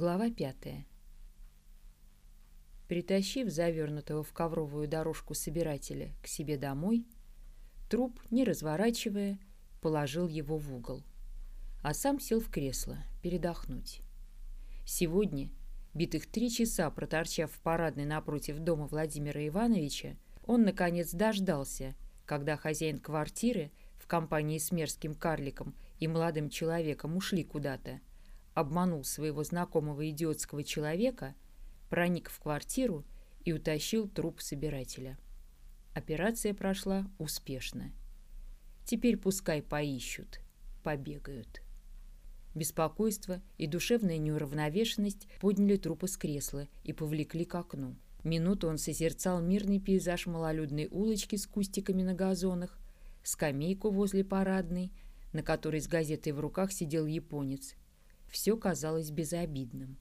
Глава пятая. Притащив завернутого в ковровую дорожку собирателя к себе домой, труп, не разворачивая, положил его в угол, а сам сел в кресло передохнуть. Сегодня, битых три часа проторчав в парадной напротив дома Владимира Ивановича, он, наконец, дождался, когда хозяин квартиры в компании с мерзким карликом и молодым человеком ушли куда-то, обманул своего знакомого идиотского человека, проник в квартиру и утащил труп собирателя. Операция прошла успешно. Теперь пускай поищут, побегают. Беспокойство и душевная неуравновешенность подняли труп из кресла и повлекли к окну. Минуту он созерцал мирный пейзаж малолюдной улочки с кустиками на газонах, скамейку возле парадной, на которой с газетой в руках сидел японец, все казалось безобидным.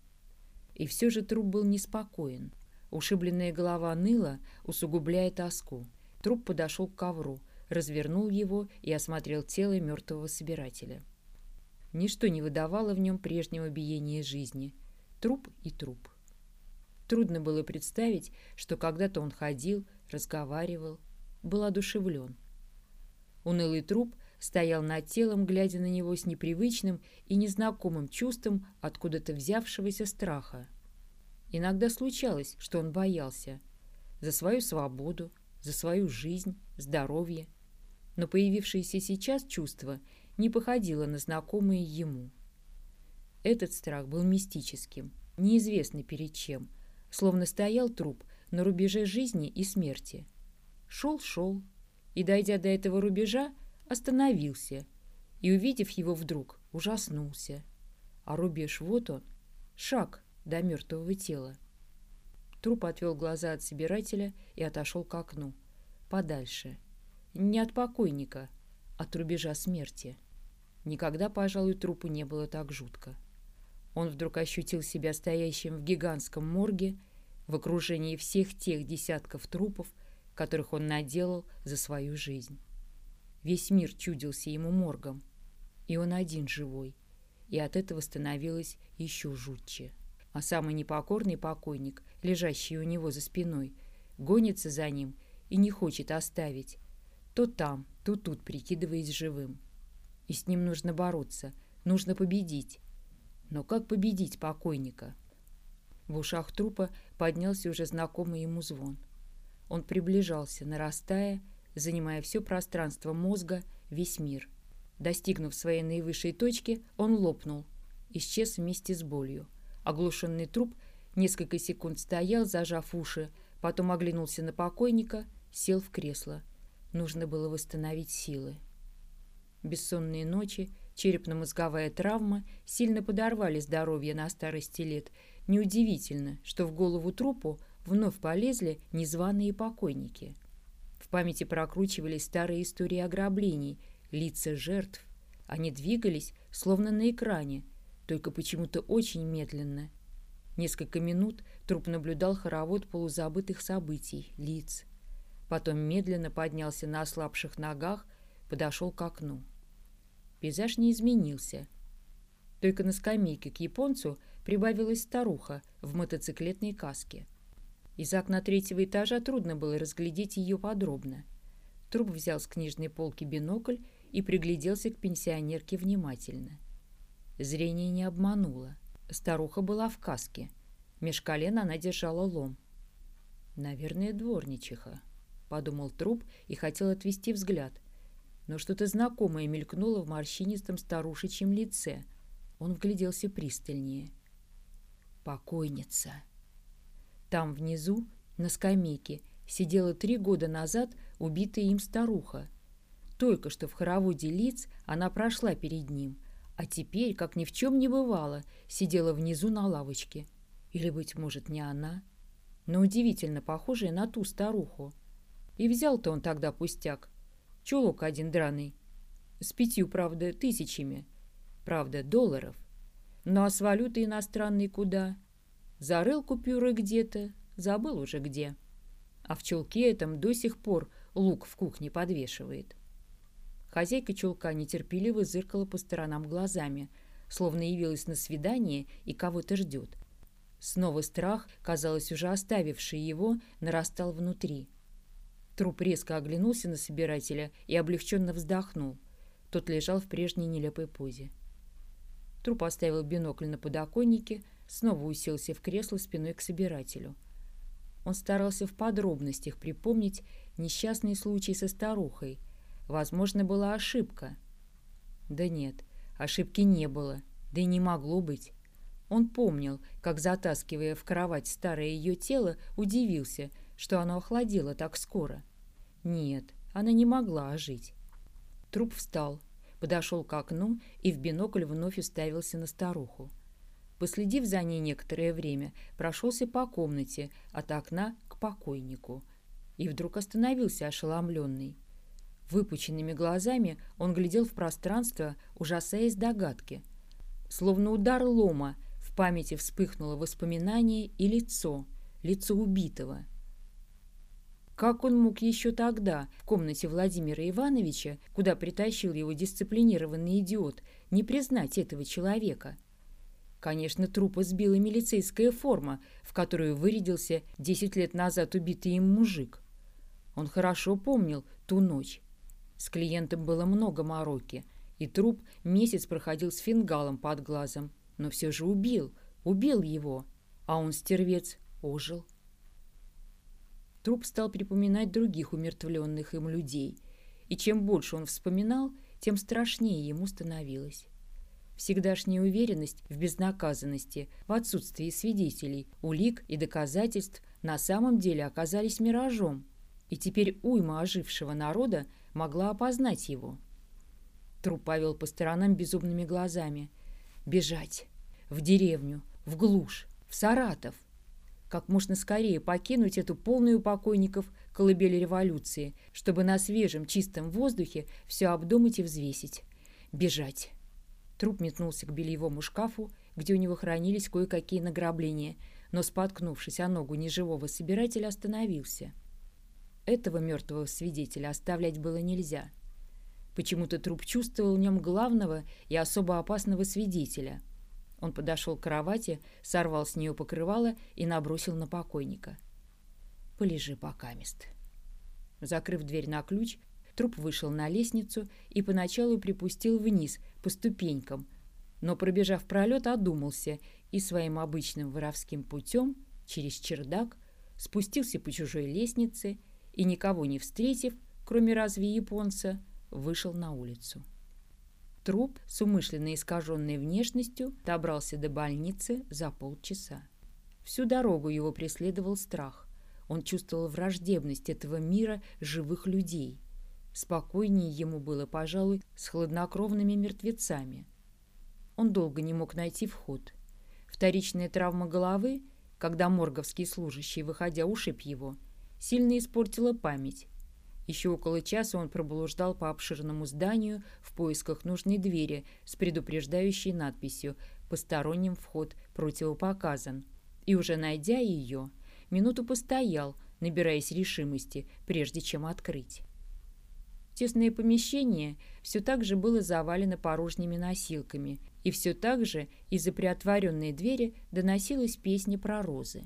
И все же труп был неспокоен. Ушибленная голова ныла, усугубляя тоску. Труп подошел к ковру, развернул его и осмотрел тело мертвого собирателя. Ничто не выдавало в нем прежнего биения жизни. Труп и труп. Трудно было представить, что когда-то он ходил, разговаривал, был одушевлен. Унылый труп стоял над телом, глядя на него с непривычным и незнакомым чувством откуда-то взявшегося страха. Иногда случалось, что он боялся за свою свободу, за свою жизнь, здоровье. Но появившееся сейчас чувство не походило на знакомые ему. Этот страх был мистическим, неизвестный перед чем, словно стоял труп на рубеже жизни и смерти. Шел-шел, и, дойдя до этого рубежа, остановился и, увидев его вдруг, ужаснулся. А рубеж вот он, шаг до мертвого тела. Труп отвел глаза от собирателя и отошел к окну. Подальше. Не от покойника, от рубежа смерти. Никогда, пожалуй, трупу не было так жутко. Он вдруг ощутил себя стоящим в гигантском морге в окружении всех тех десятков трупов, которых он наделал за свою жизнь. Весь мир чудился ему моргом, и он один живой, и от этого становилось еще жутче. А самый непокорный покойник, лежащий у него за спиной, гонится за ним и не хочет оставить, то там, то тут прикидываясь живым. И с ним нужно бороться, нужно победить. Но как победить покойника? В ушах трупа поднялся уже знакомый ему звон. Он приближался, нарастая, занимая все пространство мозга, весь мир. Достигнув своей наивысшей точки, он лопнул, исчез вместе с болью. Оглушенный труп несколько секунд стоял, зажав уши, потом оглянулся на покойника, сел в кресло. Нужно было восстановить силы. Бессонные ночи, черепно-мозговая травма сильно подорвали здоровье на старости лет. Неудивительно, что в голову трупу вновь полезли незваные покойники. В памяти прокручивались старые истории ограблений, лица жертв. Они двигались, словно на экране, только почему-то очень медленно. Несколько минут труп наблюдал хоровод полузабытых событий, лиц. Потом медленно поднялся на ослабших ногах, подошел к окну. Пейзаж не изменился. Только на скамейке к японцу прибавилась старуха в мотоциклетной каске. Из окна третьего этажа трудно было разглядеть ее подробно. Труп взял с книжной полки бинокль и пригляделся к пенсионерке внимательно. Зрение не обмануло. Старуха была в каске. Меж колен она держала лом. «Наверное, дворничиха», — подумал труп и хотел отвести взгляд. Но что-то знакомое мелькнуло в морщинистом старушечьем лице. Он вгляделся пристальнее. «Покойница». Там внизу, на скамейке, сидела три года назад убитая им старуха. Только что в хороводе лиц она прошла перед ним, а теперь, как ни в чем не бывало, сидела внизу на лавочке. Или, быть может, не она, но удивительно похожая на ту старуху. И взял-то он тогда пустяк. Чулок один драный. С пятью, правда, тысячами. Правда, долларов. Ну а с валютой иностранной куда? — Зарыл купюры где-то, забыл уже где. А в чулке этом до сих пор лук в кухне подвешивает. Хозяйка чулка нетерпеливо зыркала по сторонам глазами, словно явилась на свидание и кого-то ждет. Снова страх, казалось, уже оставивший его, нарастал внутри. Труп резко оглянулся на собирателя и облегченно вздохнул. Тот лежал в прежней нелепой позе. Труп оставил бинокль на подоконнике, снова уселся в кресло спиной к собирателю. Он старался в подробностях припомнить несчастный случай со старухой. Возможно, была ошибка. Да нет, ошибки не было, да и не могло быть. Он помнил, как, затаскивая в кровать старое ее тело, удивился, что оно охладело так скоро. Нет, она не могла ожить. Труп встал, подошел к окну и в бинокль вновь уставился на старуху. Последив за ней некоторое время, прошелся по комнате от окна к покойнику и вдруг остановился ошеломленный. Выпученными глазами он глядел в пространство, ужасаясь догадки. Словно удар лома — памяти вспыхнуло воспоминание и лицо, лицо убитого. Как он мог еще тогда, в комнате Владимира Ивановича, куда притащил его дисциплинированный идиот, не признать этого человека? Конечно, трупа сбила милицейская форма, в которую вырядился десять лет назад убитый им мужик. Он хорошо помнил ту ночь. С клиентом было много мороки, и труп месяц проходил с фингалом под глазом но все же убил, убил его, а он, стервец, ожил. Труп стал припоминать других умертвленных им людей, и чем больше он вспоминал, тем страшнее ему становилось. Всегдашняя уверенность в безнаказанности, в отсутствии свидетелей, улик и доказательств на самом деле оказались миражом, и теперь уйма ожившего народа могла опознать его. Труп повел по сторонам безумными глазами. Бежать в деревню, в глушь, в Саратов. Как можно скорее покинуть эту полную покойников колыбель революции, чтобы на свежем чистом воздухе все обдумать и взвесить. Бежать. Труп метнулся к бельевому шкафу, где у него хранились кое-какие награбления, но, споткнувшись о ногу неживого собирателя, остановился. Этого мертвого свидетеля оставлять было нельзя. Почему-то труп чувствовал в нем главного и особо опасного свидетеля — он подошел к кровати, сорвал с нее покрывало и набросил на покойника. «Полежи пока, мест». Закрыв дверь на ключ, труп вышел на лестницу и поначалу припустил вниз по ступенькам, но, пробежав пролет, одумался и своим обычным воровским путем через чердак спустился по чужой лестнице и, никого не встретив, кроме разве японца, вышел на улицу. Труп с умышленно искаженной внешностью добрался до больницы за полчаса. Всю дорогу его преследовал страх. Он чувствовал враждебность этого мира живых людей. Спокойнее ему было, пожалуй, с хладнокровными мертвецами. Он долго не мог найти вход. Вторичная травма головы, когда морговский служащий, выходя, ушиб его, сильно испортила память, еще около часа он проблуждал по обширному зданию в поисках нужной двери с предупреждающей надписью «Посторонним вход противопоказан». И уже найдя ее, минуту постоял, набираясь решимости, прежде чем открыть. Тесное помещение все так же было завалено порожними носилками, и все так же из-за приотворенной двери доносилась песня про розы.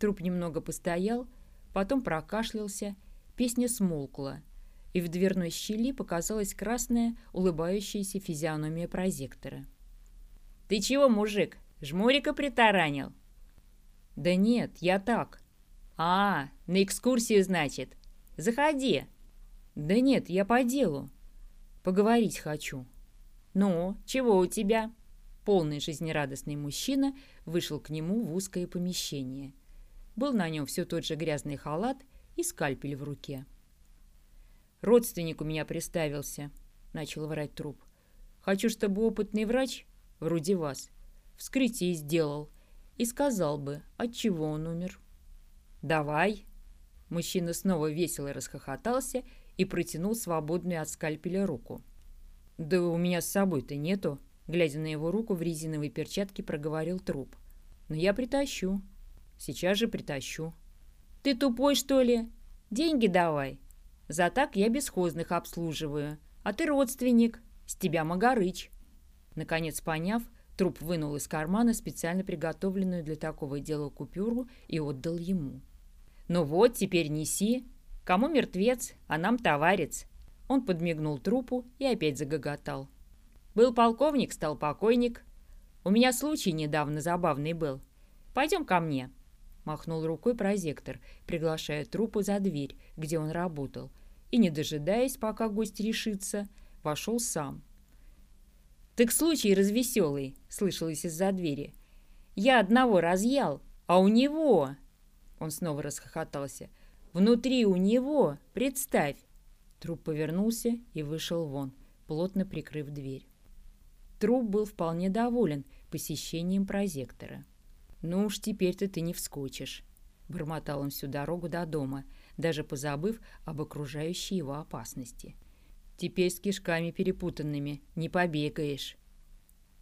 Труп немного постоял, потом прокашлялся Песня смолкла, и в дверной щели показалась красная, улыбающаяся физиономия прозектора. «Ты чего, мужик, жмурика притаранил?» «Да нет, я так». «А, на экскурсию, значит? Заходи». «Да нет, я по делу. Поговорить хочу». «Ну, чего у тебя?» Полный жизнерадостный мужчина вышел к нему в узкое помещение. Был на нем все тот же грязный халат и скальпель в руке. «Родственник у меня приставился», — начал врать труп. «Хочу, чтобы опытный врач, вроде вас, вскрытие сделал и сказал бы, от чего он умер». «Давай!» Мужчина снова весело расхохотался и протянул свободную от скальпеля руку. «Да у меня с собой-то нету», — глядя на его руку в резиновой перчатке, проговорил труп. «Но я притащу. Сейчас же притащу». Ты тупой, что ли? Деньги давай. За так я бесхозных обслуживаю. А ты родственник. С тебя Магарыч. Наконец поняв, труп вынул из кармана специально приготовленную для такого дела купюру и отдал ему. «Ну вот, теперь неси. Кому мертвец, а нам товарец». Он подмигнул трупу и опять загоготал. «Был полковник, стал покойник. У меня случай недавно забавный был. Пойдем ко мне». Махнул рукой прозектор, приглашая трупу за дверь, где он работал, и, не дожидаясь, пока гость решится, вошел сам. «Так случай развеселый», — слышалось из-за двери. «Я одного разъял, а у него...» Он снова расхохотался. «Внутри у него, представь!» Труп повернулся и вышел вон, плотно прикрыв дверь. Труп был вполне доволен посещением прозектора. «Ну уж теперь-то ты не вскочишь», — бормотал он всю дорогу до дома, даже позабыв об окружающей его опасности. «Теперь с кишками перепутанными не побегаешь».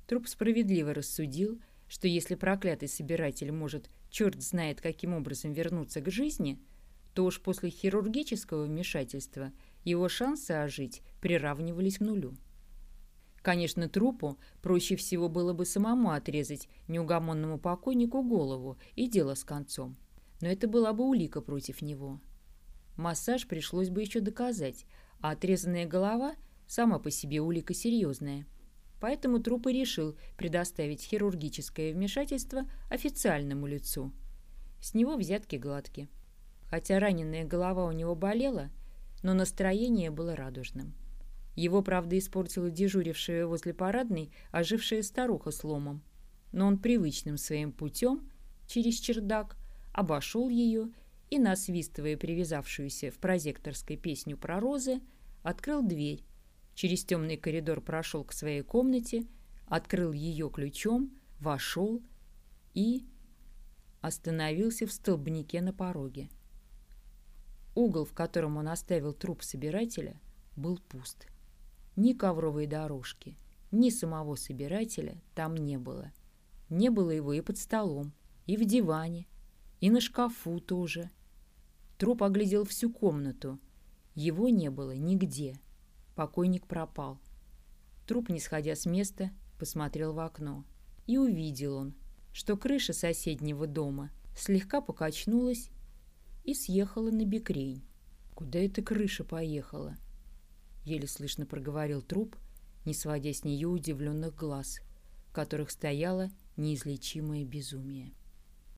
Труп справедливо рассудил, что если проклятый собиратель может черт знает каким образом вернуться к жизни, то уж после хирургического вмешательства его шансы ожить приравнивались к нулю. Конечно, трупу проще всего было бы самому отрезать неугомонному покойнику голову и дело с концом. Но это была бы улика против него. Массаж пришлось бы еще доказать, а отрезанная голова сама по себе улика серьезная. Поэтому труп и решил предоставить хирургическое вмешательство официальному лицу. С него взятки гладки. Хотя раненая голова у него болела, но настроение было радужным. Его, правда, испортила дежурившая возле парадной ожившая старуха с ломом. Но он привычным своим путем, через чердак, обошел ее и, насвистывая привязавшуюся в прозекторской песню про розы, открыл дверь, через темный коридор прошел к своей комнате, открыл ее ключом, вошел и остановился в столбнике на пороге. Угол, в котором он оставил труп собирателя, был пуст. Ни ковровой дорожки, ни самого собирателя там не было. Не было его и под столом, и в диване, и на шкафу тоже. Труп оглядел всю комнату. Его не было нигде. Покойник пропал. Труп, не сходя с места, посмотрел в окно. И увидел он, что крыша соседнего дома слегка покачнулась и съехала на бекрень. Куда эта крыша поехала? — еле слышно проговорил труп, не сводя с нее удивленных глаз, в которых стояло неизлечимое безумие.